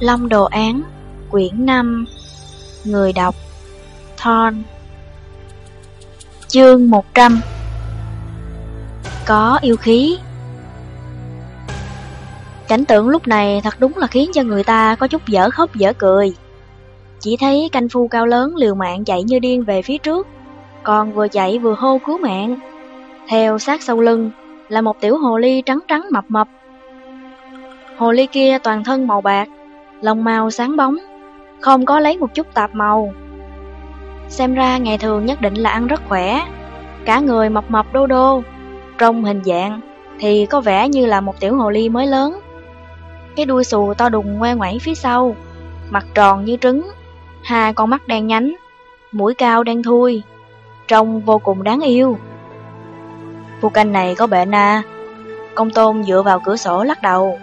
Long Đồ Án, Quyển 5 Người đọc Thon Chương 100 Có yêu khí. Cảnh tượng lúc này thật đúng là khiến cho người ta có chút dở khóc dở cười. Chỉ thấy canh phu cao lớn liều mạng chạy như điên về phía trước, Còn vừa chạy vừa hô cứu mạng. Theo sát sau lưng là một tiểu hồ ly trắng trắng mập mập. Hồ ly kia toàn thân màu bạc lông màu sáng bóng, không có lấy một chút tạp màu. Xem ra ngày thường nhất định là ăn rất khỏe, cả người mập mập đô đô, trong hình dạng thì có vẻ như là một tiểu hồ ly mới lớn. Cái đuôi xù to đùng ngoe ngoảy phía sau, mặt tròn như trứng, hai con mắt đen nhánh, mũi cao đen thui, trông vô cùng đáng yêu. Phu canh này có bệnh à? Công tôn dựa vào cửa sổ lắc đầu.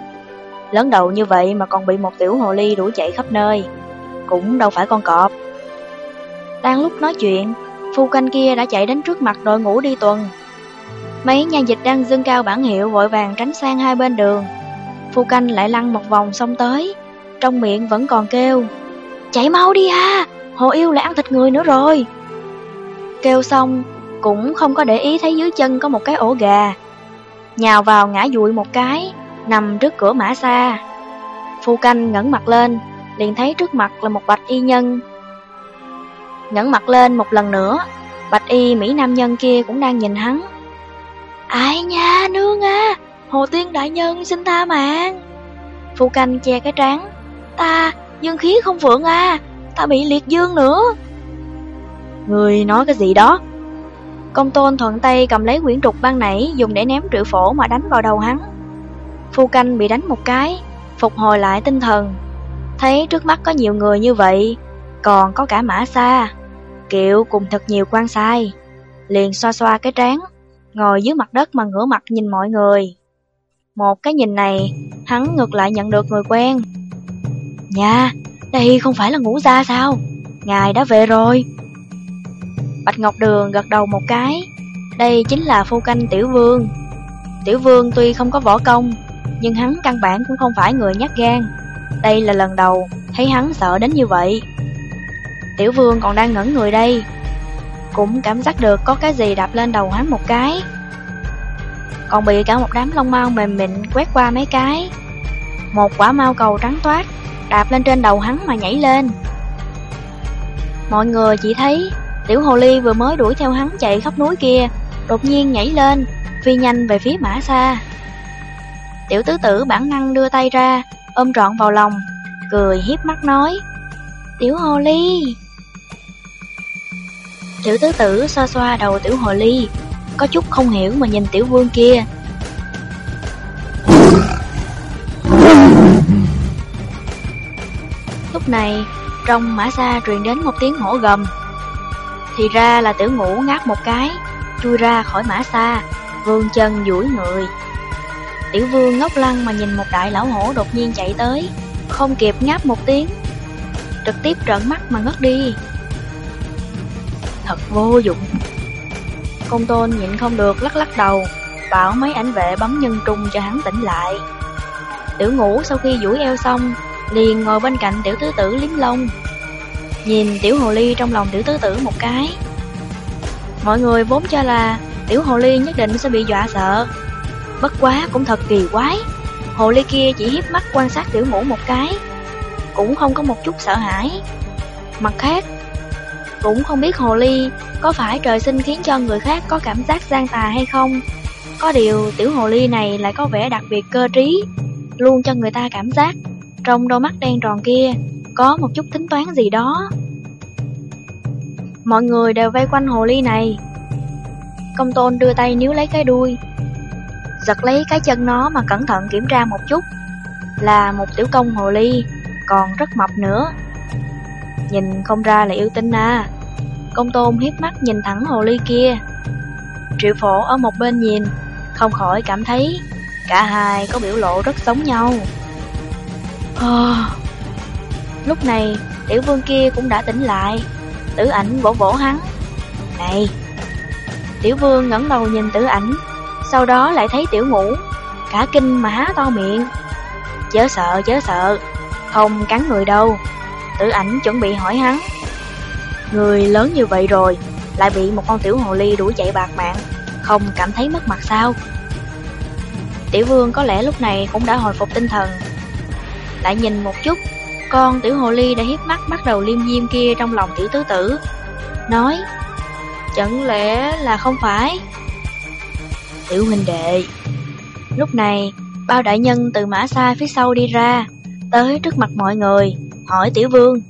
Lớn đầu như vậy mà còn bị một tiểu hồ ly đuổi chạy khắp nơi. Cũng đâu phải con cọp. Đang lúc nói chuyện, Phu canh kia đã chạy đến trước mặt đội ngũ đi tuần. Mấy nhà dịch đang dâng cao bản hiệu vội vàng tránh sang hai bên đường. Phu canh lại lăn một vòng xong tới, Trong miệng vẫn còn kêu, Chạy mau đi ha, Hồ yêu lại ăn thịt người nữa rồi. Kêu xong, Cũng không có để ý thấy dưới chân có một cái ổ gà. Nhào vào ngã dụi một cái nằm trước cửa mã xa. Phu canh ngẩng mặt lên, liền thấy trước mặt là một bạch y nhân. Ngẩng mặt lên một lần nữa, bạch y Mỹ nam nhân kia cũng đang nhìn hắn. Ai nha, nương à, Hồ Tiên Đại Nhân xin tha mạng. Phu canh che cái trán. Ta, dương khí không vượng à, ta bị liệt dương nữa. Người nói cái gì đó? Công tôn thuận tay cầm lấy quyển trục ban nãy dùng để ném triệu phổ mà đánh vào đầu hắn. Phu canh bị đánh một cái, phục hồi lại tinh thần. Thấy trước mắt có nhiều người như vậy, còn có cả mã xa, kiệu cùng thật nhiều quan sai. Liền xoa xoa cái trán, ngồi dưới mặt đất mà ngửa mặt nhìn mọi người. Một cái nhìn này, hắn ngược lại nhận được người quen. Nha, đây không phải là ngũ gia sao? Ngài đã về rồi. Bạch Ngọc Đường gật đầu một cái, đây chính là phu canh Tiểu Vương. Tiểu Vương tuy không có võ công, nhưng hắn căn bản cũng không phải người nhát gan. Đây là lần đầu thấy hắn sợ đến như vậy. Tiểu vương còn đang ngẩn người đây, cũng cảm giác được có cái gì đạp lên đầu hắn một cái. Còn bị cả một đám lông mau mềm mịn quét qua mấy cái. Một quả mau cầu trắng toát đạp lên trên đầu hắn mà nhảy lên. Mọi người chỉ thấy tiểu hồ ly vừa mới đuổi theo hắn chạy khắp núi kia, đột nhiên nhảy lên, phi nhanh về phía mã xa. Tiểu tứ tử bản năng đưa tay ra, ôm trọn vào lòng, cười hiếp mắt nói, Tiểu hồ ly. Tiểu tứ tử xoa xoa đầu tiểu hồ ly, có chút không hiểu mà nhìn tiểu vương kia. Lúc này, trong mã xa truyền đến một tiếng hổ gầm. Thì ra là tiểu ngũ ngáp một cái, chui ra khỏi mã xa, vương chân duỗi người, Tiểu vương ngốc lăng mà nhìn một đại lão hổ đột nhiên chạy tới, không kịp ngáp một tiếng, trực tiếp trợn mắt mà ngất đi. Thật vô dụng. Công tôn nhịn không được lắc lắc đầu, bảo mấy ảnh vệ bấm nhân trung cho hắn tỉnh lại. Tiểu ngủ sau khi duỗi eo xong, liền ngồi bên cạnh tiểu tứ tử liếm lông. Nhìn tiểu hồ ly trong lòng tiểu tứ tử một cái. Mọi người vốn cho là tiểu hồ ly nhất định sẽ bị dọa sợ, Bất quá cũng thật kỳ quái. Hồ ly kia chỉ hiếp mắt quan sát tiểu ngũ một cái, Cũng không có một chút sợ hãi. Mặt khác, Cũng không biết hồ ly Có phải trời sinh khiến cho người khác có cảm giác gian tà hay không. Có điều tiểu hồ ly này lại có vẻ đặc biệt cơ trí, Luôn cho người ta cảm giác Trong đôi mắt đen tròn kia Có một chút tính toán gì đó. Mọi người đều vây quanh hồ ly này. Công tôn đưa tay níu lấy cái đuôi giật lấy cái chân nó mà cẩn thận kiểm tra một chút. Là một tiểu công hồ ly, còn rất mập nữa. Nhìn không ra là yêu tinh à. Công tôn hiếp mắt nhìn thẳng hồ ly kia. Triệu phổ ở một bên nhìn, không khỏi cảm thấy cả hai có biểu lộ rất giống nhau. À... Lúc này, tiểu vương kia cũng đã tỉnh lại, tử ảnh vỗ vỗ hắn. Này! Tiểu vương ngẩng đầu nhìn tử ảnh, sau đó lại thấy tiểu ngũ Cả kinh mà há to miệng Chớ sợ chớ sợ Không cắn người đâu. Tử ảnh chuẩn bị hỏi hắn. Người lớn như vậy rồi, lại bị một con tiểu hồ ly đuổi chạy bạc mạng, không cảm thấy mất mặt sao? Tiểu vương có lẽ lúc này cũng đã hồi phục tinh thần. Lại nhìn một chút, con tiểu hồ ly đã hiếp mắt bắt đầu liêm diêm kia trong lòng tiểu tứ tử. Nói, chẳng lẽ là không phải? Tiểu huynh đệ. Lúc này, bao đại nhân từ mã xa phía sau đi ra, tới trước mặt mọi người, hỏi tiểu vương.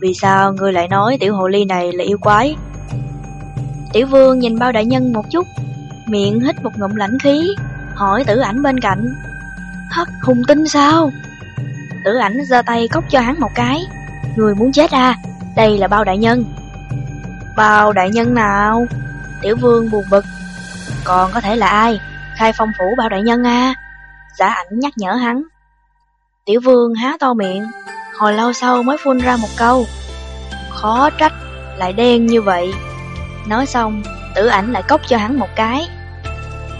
Vì sao người lại nói tiểu hồ ly này là yêu quái? Tiểu vương nhìn bao đại nhân một chút, miệng hít một ngụm lãnh khí, hỏi tử ảnh bên cạnh. Hất hùng tinh sao? Tử ảnh giơ tay cốc cho hắn một cái. Người muốn chết à? Đây là bao đại nhân. Bao đại nhân nào? Tiểu vương buồn bực. Còn có thể là ai? Khai phong phủ bao đại nhân à? Giả ảnh nhắc nhở hắn. Tiểu vương há to miệng, hồi lâu sau mới phun ra một câu. Khó trách, lại đen như vậy. Nói xong, tử ảnh lại cốc cho hắn một cái.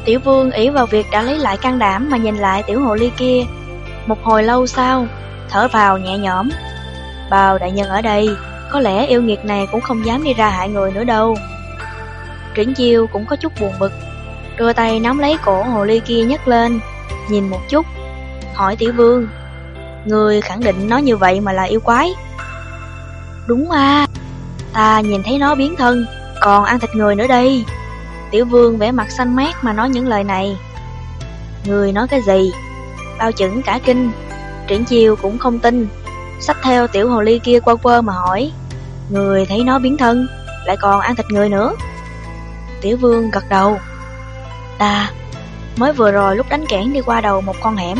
Tiểu vương ý vào việc đã lấy lại can đảm mà nhìn lại tiểu hồ ly kia. Một hồi lâu sau, thở vào nhẹ nhõm. Bào đại nhân ở đây, có lẽ yêu nghiệt này cũng không dám đi ra hại người nữa đâu. Triển chiêu cũng có chút buồn bực, đưa tay nắm lấy cổ hồ ly kia nhấc lên, nhìn một chút, hỏi tiểu vương. Người khẳng định nó như vậy mà là yêu quái. Đúng à, ta nhìn thấy nó biến thân, còn ăn thịt người nữa đây. Tiểu vương vẻ mặt xanh mét mà nói những lời này. Người nói cái gì? Bao chững cả kinh, triển chiêu cũng không tin. Xách theo tiểu hồ ly kia qua quơ mà hỏi. Người thấy nó biến thân, lại còn ăn thịt người nữa. Tiểu vương gật đầu. Ta, mới vừa rồi lúc đánh kẽn đi qua đầu một con hẻm,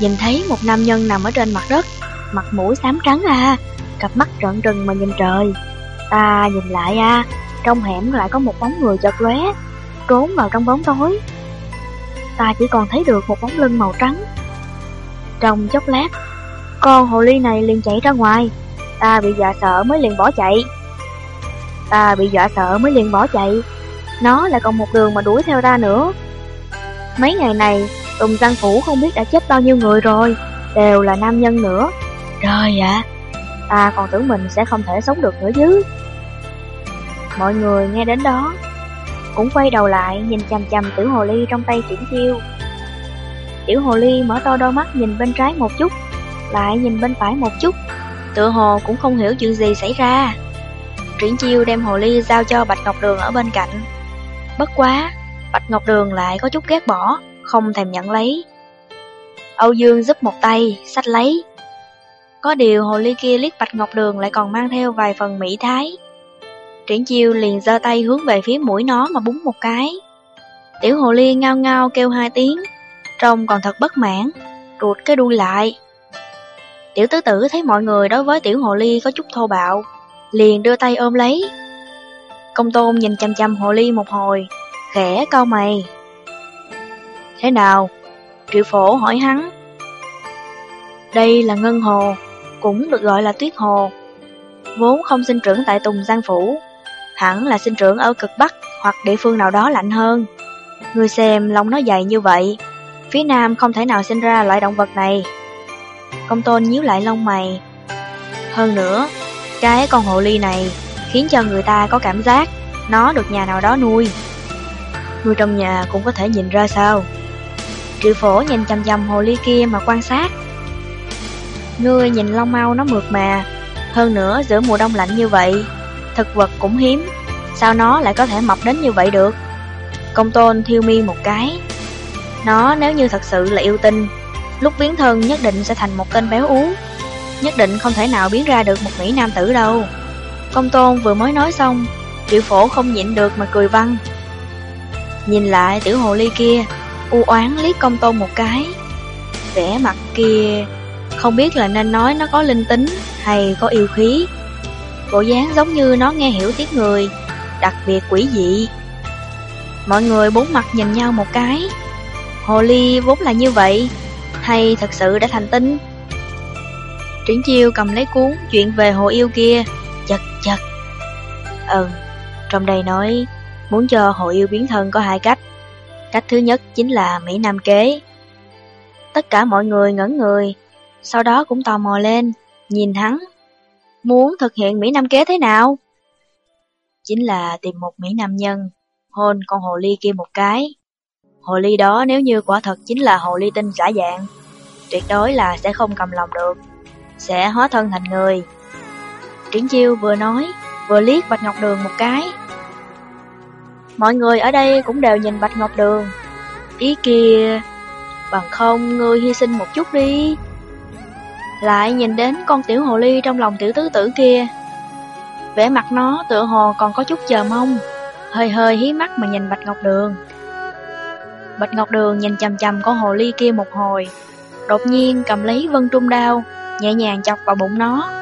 nhìn thấy một nam nhân nằm ở trên mặt đất, mặt mũi xám trắng à, cặp mắt trợn trừng mà nhìn trời. Ta nhìn lại à, trong hẻm lại có một bóng người chợt lóe, trốn vào trong bóng tối. Ta chỉ còn thấy được một bóng lưng màu trắng. Trong chốc lát, con hồ ly này liền chạy ra ngoài. Ta bị dọa sợ mới liền bỏ chạy. Ta bị dọa sợ mới liền bỏ chạy. Nó lại còn một đường mà đuổi theo ta nữa. Mấy ngày này, Tùng Giang Phủ không biết đã chết bao nhiêu người rồi, đều là nam nhân nữa. Trời ạ, ta còn tưởng mình sẽ không thể sống được nữa chứ. Mọi người nghe đến đó Cũng quay đầu lại nhìn chằm chằm tiểu hồ ly trong tay triển chiêu Tiểu hồ ly mở to đôi mắt nhìn bên trái một chút Lại nhìn bên phải một chút Tựa hồ cũng không hiểu chuyện gì xảy ra Triển chiêu đem hồ ly giao cho Bạch Ngọc Đường ở bên cạnh Bất quá Bạch Ngọc Đường lại có chút ghét bỏ Không thèm nhận lấy Âu Dương giúp một tay, sách lấy Có điều hồ ly kia liếc Bạch Ngọc Đường lại còn mang theo vài phần mỹ thái Triển chiêu liền giơ tay hướng về phía mũi nó mà búng một cái. Tiểu hồ ly ngao ngao kêu hai tiếng, trông còn thật bất mãn, ruột cái đuôi lại. Tiểu tứ tử thấy mọi người đối với tiểu hồ ly có chút thô bạo, liền đưa tay ôm lấy. Công tôn nhìn chăm chăm hồ ly một hồi, khẽ cau mày. Thế nào? Triệu phổ hỏi hắn. Đây là ngân hồ, cũng được gọi là tuyết hồ. Vốn không sinh trưởng tại Tùng Giang Phủ, hẳn là sinh trưởng ở cực Bắc hoặc địa phương nào đó lạnh hơn. Người xem lông nó dày như vậy, phía Nam không thể nào sinh ra loại động vật này. Công tôn nhíu lại lông mày. Hơn nữa, cái con hồ ly này khiến cho người ta có cảm giác nó được nhà nào đó nuôi. Người trong nhà cũng có thể nhìn ra sao. Triệu phổ nhìn chăm chăm hồ ly kia mà quan sát. Ngươi nhìn lông mau nó mượt mà, hơn nữa giữa mùa đông lạnh như vậy, thực vật cũng hiếm, sao nó lại có thể mọc đến như vậy được? Công tôn thiêu mi một cái. Nó nếu như thật sự là yêu tinh, lúc biến thân nhất định sẽ thành một tên béo ú. Nhất định không thể nào biến ra được một mỹ nam tử đâu. Công tôn vừa mới nói xong, triệu phổ không nhịn được mà cười văng. Nhìn lại tiểu hồ ly kia, u oán liếc công tôn một cái. Vẻ mặt kia, không biết là nên nói nó có linh tính hay có yêu khí. Bộ dáng giống như nó nghe hiểu tiếng người, đặc biệt quỷ dị. Mọi người bốn mặt nhìn nhau một cái. Hồ ly vốn là như vậy, hay thật sự đã thành tinh? Triển chiêu cầm lấy cuốn chuyện về hồ yêu kia, chặt. Ừ, trong đây nói muốn cho hồ yêu biến thân có hai cách. Cách thứ nhất chính là Mỹ Nam kế. Tất cả mọi người ngẩn người, sau đó cũng tò mò lên, nhìn hắn. Muốn thực hiện Mỹ Nam kế thế nào? Chính là tìm một Mỹ Nam nhân, hôn con hồ ly kia một cái. Hồ ly đó nếu như quả thật chính là hồ ly tinh giả dạng, tuyệt đối là sẽ không cầm lòng được, sẽ hóa thân thành người. Triển chiêu vừa nói, vừa liếc Bạch Ngọc Đường một cái. Mọi người ở đây cũng đều nhìn Bạch Ngọc Đường. Ý kia, bằng không ngươi hy sinh một chút đi. Lại nhìn đến con tiểu hồ ly trong lòng tiểu tứ tử kia. Vẻ mặt nó tựa hồ còn có chút chờ mong, hơi hơi hí mắt mà nhìn Bạch Ngọc Đường. Bạch Ngọc Đường nhìn chầm chầm con hồ ly kia một hồi, đột nhiên cầm lấy vân trung đao, nhẹ nhàng chọc vào bụng nó.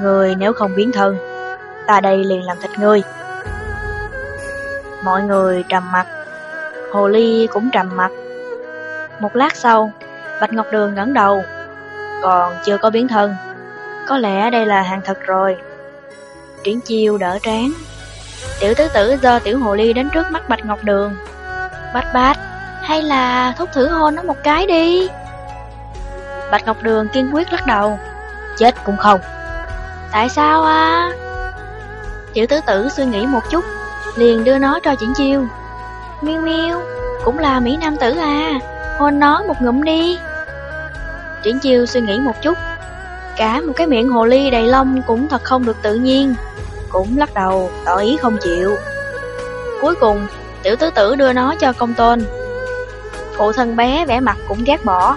Người nếu không biến thân, ta đây liền làm thịt ngươi. Mọi người trầm mặt, hồ ly cũng trầm mặt. Một lát sau, Bạch Ngọc Đường ngẩng đầu, còn chưa có biến thân. Có lẽ đây là hàng thật rồi. Triển chiêu đỡ trán. Tiểu tứ tử do tiểu hồ ly đến trước mắt Bạch Ngọc Đường. Bách bách, hay là thúc thử hôn nó một cái đi. Bạch Ngọc Đường kiên quyết lắc đầu. Chết cũng không. Tại sao à? Tiểu tứ tử suy nghĩ một chút, liền đưa nó cho Triển chiêu. Miêu miêu, cũng là Mỹ Nam tử à, hôn nó một ngụm đi. Triển chiêu suy nghĩ một chút, cả một cái miệng hồ ly đầy lông cũng thật không được tự nhiên, cũng lắc đầu, tỏ ý không chịu. Cuối cùng, tiểu tứ tử đưa nó cho công tôn. Phụ thân bé vẻ mặt cũng ghét bỏ.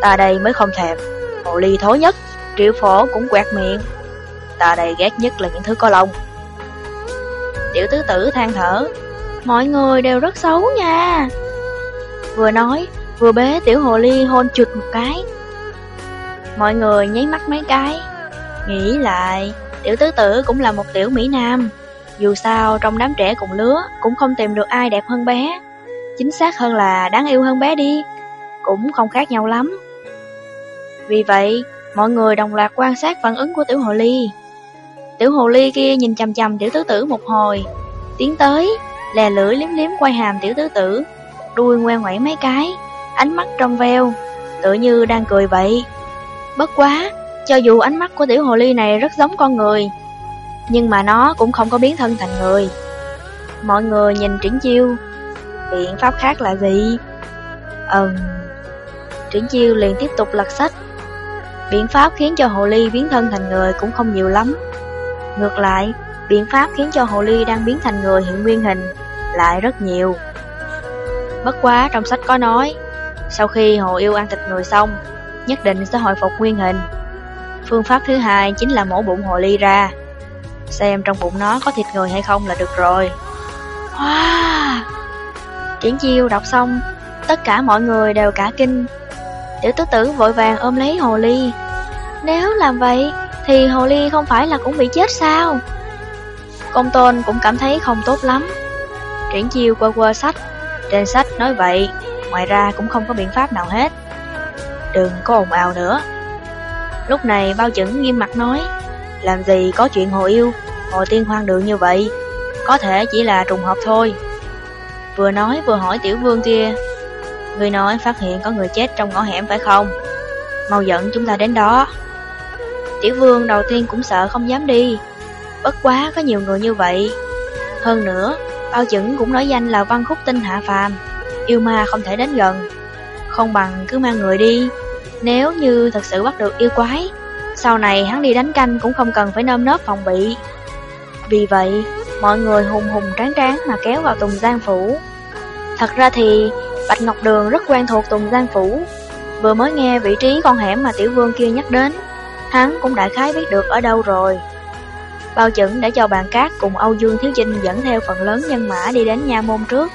Ta đây mới không thèm, hồ ly thối nhất, triệu phổ cũng quẹt miệng. Ta đây ghét nhất là những thứ có lông. Tiểu tứ tử than thở, mọi người đều rất xấu nha. Vừa nói, vừa bế tiểu hồ ly hôn chụt một cái. Mọi người nháy mắt mấy cái, nghĩ lại, tiểu tứ tử cũng là một tiểu Mỹ Nam. Dù sao trong đám trẻ cùng lứa cũng không tìm được ai đẹp hơn bé. Chính xác hơn là đáng yêu hơn bé đi, cũng không khác nhau lắm. Vì vậy, mọi người đồng loạt quan sát phản ứng của tiểu hồ ly. Tiểu hồ ly kia nhìn chằm chằm tiểu tứ tử một hồi, tiến tới, lè lưỡi liếm liếm quay hàm tiểu tứ tử, đuôi ngoe ngoảy mấy cái, ánh mắt trong veo, tựa như đang cười vậy. Bất quá, cho dù ánh mắt của tiểu hồ ly này rất giống con người, nhưng mà nó cũng không có biến thân thành người. Mọi người nhìn triển chiêu, biện pháp khác là gì? Ừm, triển chiêu liền tiếp tục lật sách. Biện pháp khiến cho hồ ly biến thân thành người cũng không nhiều lắm. Ngược lại, biện pháp khiến cho hồ ly đang biến thành người hiện nguyên hình lại rất nhiều. Bất quá trong sách có nói, sau khi hồ yêu ăn thịt người xong, nhất định sẽ hồi phục nguyên hình. Phương pháp thứ hai chính là mổ bụng hồ ly ra, xem trong bụng nó có thịt người hay không là được rồi. Wow! Triển chiêu đọc xong, tất cả mọi người đều cả kinh. Tiểu tứ tử vội vàng ôm lấy hồ ly. Nếu làm vậy, thì hồ ly không phải là cũng bị chết sao? Công tôn cũng cảm thấy không tốt lắm. Triển chiêu qua qua sách, trên sách nói vậy, ngoài ra cũng không có biện pháp nào hết. Đừng có ồn ào nữa. Lúc này bao chẩn nghiêm mặt nói, làm gì có chuyện hồ yêu, hồ tiên hoang đường như vậy, có thể chỉ là trùng hợp thôi. Vừa nói vừa hỏi tiểu vương kia, người nói phát hiện có người chết trong ngõ hẻm phải không? Mau dẫn chúng ta đến đó. Tiểu vương đầu tiên cũng sợ không dám đi, bất quá có nhiều người như vậy. Hơn nữa, bao chẩn cũng nói danh là văn khúc tinh hạ phàm, yêu ma không thể đến gần. Không bằng cứ mang người đi, nếu như thật sự bắt được yêu quái, sau này hắn đi đánh canh cũng không cần phải nơm nớp phòng bị. Vì vậy, mọi người hùng hùng tráng tráng mà kéo vào Tùng Giang Phủ. Thật ra thì, Bạch Ngọc Đường rất quen thuộc Tùng Giang Phủ. Vừa mới nghe vị trí con hẻm mà Tiểu Vương kia nhắc đến, hắn cũng đại khái biết được ở đâu rồi. Bao chuẩn đã cho bàn cát cùng Âu Dương Thiếu Chinh dẫn theo phần lớn nhân mã đi đến nha môn trước.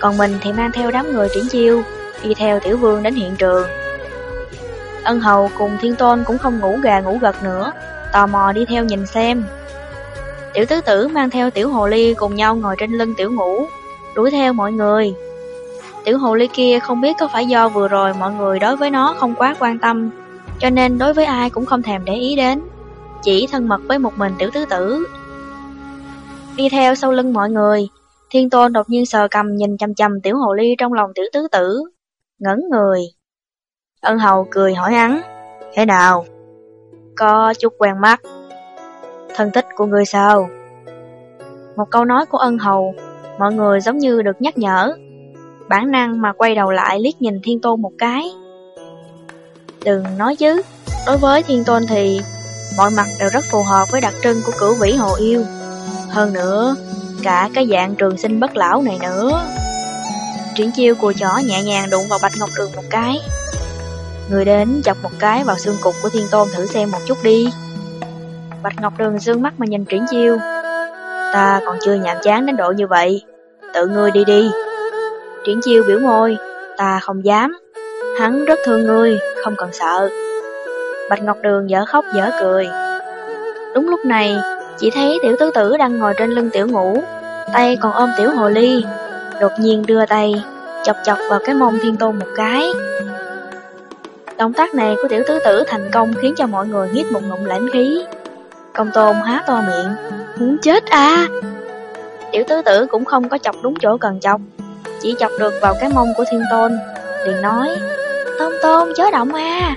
Còn mình thì mang theo đám người triển chiêu, đi theo Tiểu Vương đến hiện trường. Ân Hầu cùng Thiên Tôn cũng không ngủ gà ngủ gật nữa, tò mò đi theo nhìn xem. Tiểu tứ tử mang theo tiểu hồ ly cùng nhau ngồi trên lưng tiểu ngủ, đuổi theo mọi người. Tiểu hồ ly kia không biết có phải do vừa rồi mọi người đối với nó không quá quan tâm, cho nên đối với ai cũng không thèm để ý đến, chỉ thân mật với một mình tiểu tứ tử. Đi theo sau lưng mọi người, thiên tôn đột nhiên sờ cầm nhìn chăm chăm tiểu hồ ly trong lòng tiểu tứ tử, ngẩn người. Ân hầu cười hỏi hắn, Thế nào? Có chút quen mắt. Thân tích của người sao? Một câu nói của ân hầu, mọi người giống như được nhắc nhở. Bản năng mà quay đầu lại liếc nhìn thiên tôn một cái. Đừng nói chứ, đối với thiên tôn thì mọi mặt đều rất phù hợp với đặc trưng của cửu vĩ hồ yêu. Hơn nữa, cả cái dạng trường sinh bất lão này nữa. Triển chiêu của chó nhẹ nhàng đụng vào Bạch Ngọc Đường một cái. Người đến chọc một cái vào xương cục của thiên tôn thử xem một chút đi. Bạch Ngọc Đường dương mắt mà nhìn triển chiêu. Ta còn chưa nhàm chán đến độ như vậy. Tự ngươi đi đi. Triển chiêu biểu môi. Ta không dám. Hắn rất thương ngươi, không cần sợ. Bạch Ngọc Đường dở khóc dở cười. Đúng lúc này, chỉ thấy tiểu tứ tử đang ngồi trên lưng tiểu ngủ, tay còn ôm tiểu hồ ly, đột nhiên đưa tay, chọc chọc vào cái mông thiên tôn một cái. Động tác này của tiểu tứ tử thành công khiến cho mọi người hít một ngụm lãnh khí. Công tôn há to miệng, muốn chết à! Tiểu tứ tử cũng không có chọc đúng chỗ cần chọc, chỉ chọc được vào cái mông của thiên tôn, liền nói, Tôn tôn chớ động à!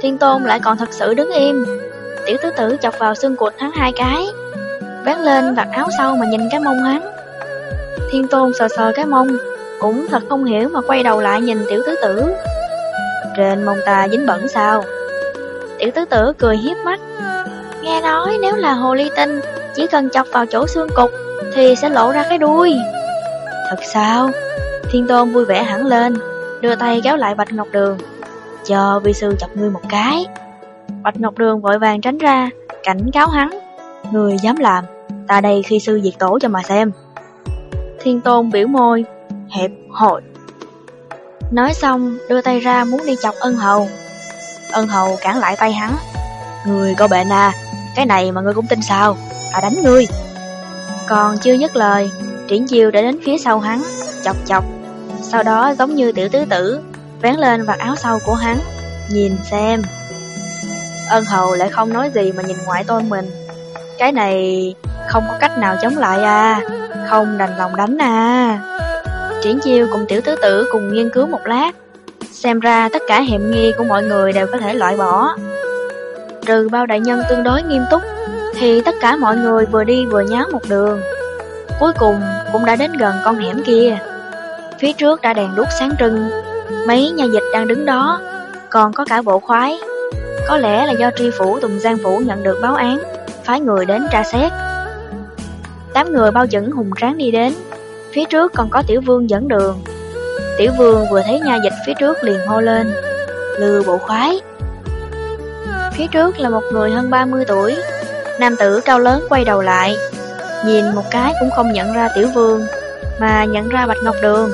Thiên tôn lại còn thật sự đứng im, Tiểu tứ tử chọc vào xương cụt hắn hai cái Vén lên vạt áo sau mà nhìn cái mông hắn. Thiên tôn sờ sờ cái mông Cũng thật không hiểu mà quay đầu lại nhìn tiểu tứ tử. Trên mông ta dính bẩn sao? Tiểu tứ tử cười hiếp mắt. Nghe nói nếu là hồ ly tinh Chỉ cần chọc vào chỗ xương cục Thì sẽ lộ ra cái đuôi. Thật sao? Thiên tôn vui vẻ hẳn lên. Đưa tay kéo lại bạch ngọc đường Chờ vi sư chọc ngươi một cái Bạch Ngọc Đường vội vàng tránh ra, cảnh cáo hắn. Người dám làm, ta đây khi sư diệt tổ cho mà xem. Thiên Tôn biểu môi, hẹp hội. Nói xong, đưa tay ra muốn đi chọc ân hầu. Ân hầu cản lại tay hắn. Người có bệnh à, cái này mà ngươi cũng tin sao, à đánh ngươi. Còn chưa dứt lời, triển chiêu đã đến phía sau hắn, chọc chọc. Sau đó giống như tiểu tứ tử, vén lên vạt áo sau của hắn, nhìn xem. Ân hầu lại không nói gì mà nhìn ngoại tôn mình. Cái này không có cách nào chống lại à Không đành lòng đánh à. Triển chiêu cùng tiểu tứ tử cùng nghiên cứu một lát Xem ra tất cả hiểm nghi của mọi người đều có thể loại bỏ. Trừ bao đại nhân tương đối nghiêm túc Thì tất cả mọi người vừa đi vừa nháo một đường. Cuối cùng cũng đã đến gần con hẻm kia. Phía trước đã đèn đuốc sáng trưng Mấy nhà dịch đang đứng đó Còn có cả bộ khoái có lẽ là do tri phủ Tùng Giang Phủ nhận được báo án, phái người đến tra xét. Tám người bao dẫn hùng tráng đi đến, phía trước còn có tiểu vương dẫn đường. Tiểu vương vừa thấy nhà dịch phía trước liền hô lên, lừa bộ khoái. Phía trước là một người hơn 30 tuổi, nam tử cao lớn quay đầu lại, nhìn một cái cũng không nhận ra tiểu vương, mà nhận ra Bạch Ngọc Đường.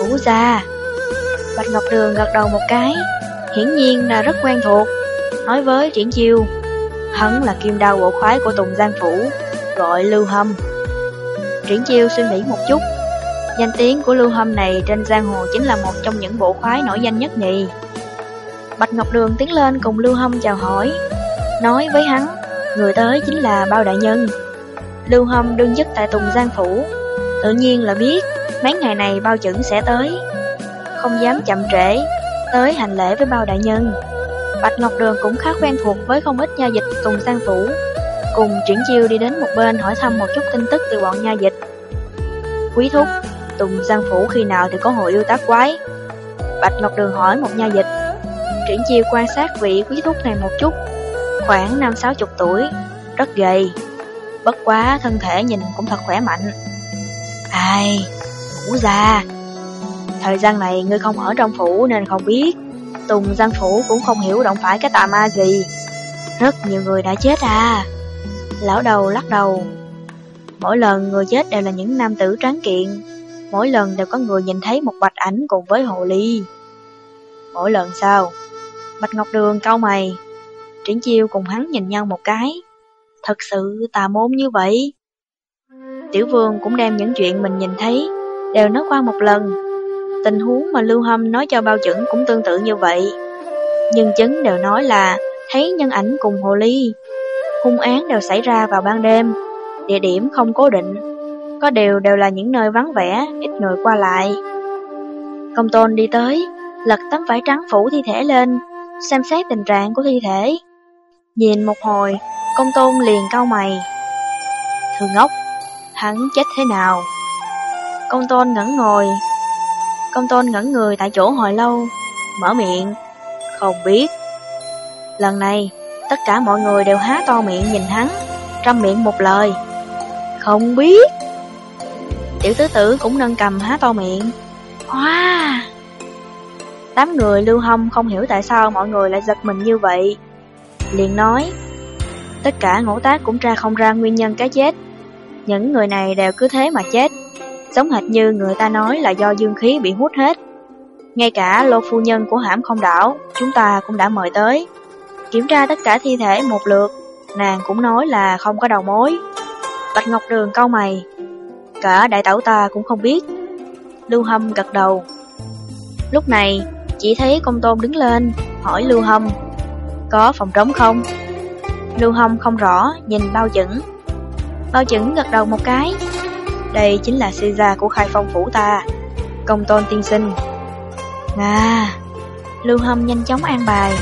Ú ra, Bạch Ngọc Đường gật đầu một cái, hiển nhiên là rất quen thuộc nói với Triển Chiêu, hắn là kim đao bộ khoái của Tùng Giang Phủ, gọi Lưu Hâm. Triển Chiêu suy nghĩ một chút, danh tiếng của Lưu Hâm này trên giang hồ chính là một trong những bộ khoái nổi danh nhất nhì. Bạch Ngọc Đường tiến lên cùng Lưu Hâm chào hỏi, nói với hắn, người tới chính là Bao Đại Nhân. Lưu Hâm đương chức tại Tùng Giang Phủ, tự nhiên là biết mấy ngày này Bao Chẩn sẽ tới, không dám chậm trễ, tới hành lễ với Bao Đại Nhân. Bạch Ngọc Đường cũng khá quen thuộc với không ít nha dịch Tùng Sang Phủ. Cùng chuyển chiêu đi đến một bên hỏi thăm một chút tin tức từ bọn nha dịch. Quý thúc, Tùng Sang Phủ khi nào thì có hội yêu tác quái? Bạch Ngọc Đường hỏi một nha dịch. Triển chiêu quan sát vị quý thúc này một chút, khoảng năm sáu chục tuổi, rất gầy. Bất quá thân thể nhìn cũng thật khỏe mạnh. Ai, ngủ già. Thời gian này ngươi không ở trong phủ nên không biết. Tùng Giang Phủ cũng không hiểu động phải cái tà ma gì. Rất nhiều người đã chết à. Lão đầu lắc đầu. Mỗi lần người chết đều là những nam tử tráng kiện. Mỗi lần đều có người nhìn thấy một bạch ảnh cùng với hồ ly. Mỗi lần sao? Bạch Ngọc Đường cau mày. Triển chiêu cùng hắn nhìn nhau một cái. Thật sự tà môn như vậy. Tiểu vương cũng đem những chuyện mình nhìn thấy đều nói qua một lần Tình huống mà Lưu Hâm nói cho bao chuẩn cũng tương tự như vậy. Nhưng chứng đều nói là thấy nhân ảnh cùng hồ ly. Hung án đều xảy ra vào ban đêm, địa điểm không cố định. Có điều đều là những nơi vắng vẻ, ít người qua lại. Công tôn đi tới, lật tấm vải trắng phủ thi thể lên, xem xét tình trạng của thi thể. Nhìn một hồi, công tôn liền cau mày. thường ngốc, hắn chết thế nào? Công tôn ngẩn ngồi. Công tôn ngẩn người tại chỗ hồi lâu, mở miệng. Không biết. Lần này, tất cả mọi người đều há to miệng nhìn hắn, trăm miệng một lời. Không biết. Tiểu tứ tử cũng nâng cầm há to miệng. Wow! Tám người lưu hâm không hiểu tại sao mọi người lại giật mình như vậy. Liền nói, tất cả ngũ tác cũng tra không ra nguyên nhân cái chết. Những người này đều cứ thế mà chết, giống hệt như người ta nói là do dương khí bị hút hết. Ngay cả lô phu nhân của hãm không đảo, chúng ta cũng đã mời tới. Kiểm tra tất cả thi thể một lượt, nàng cũng nói là không có đầu mối. Bạch Ngọc Đường câu mày, cả đại tẩu ta cũng không biết. Lưu Hâm gật đầu. Lúc này, chỉ thấy công tôn đứng lên, hỏi Lưu Hâm, có phòng trống không? Lưu Hâm không rõ, nhìn bao chững. Bao chững gật đầu một cái. Đây chính là sư gia của khai phong phủ ta, công tôn tiên sinh. À, Lưu Hâm nhanh chóng an bài,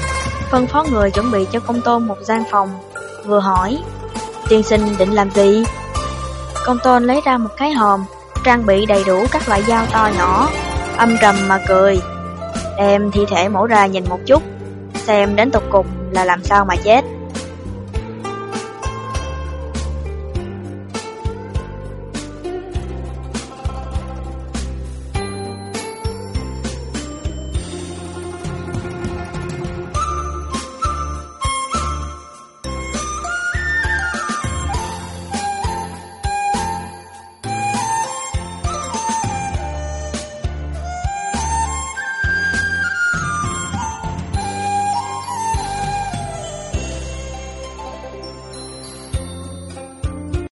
phân phó người chuẩn bị cho công tôn một gian phòng, vừa hỏi, tiên sinh định làm gì? Công tôn lấy ra một cái hòm, trang bị đầy đủ các loại dao to nhỏ, âm trầm mà cười. Đem thi thể mổ ra nhìn một chút, xem đến tục cùng là làm sao mà chết.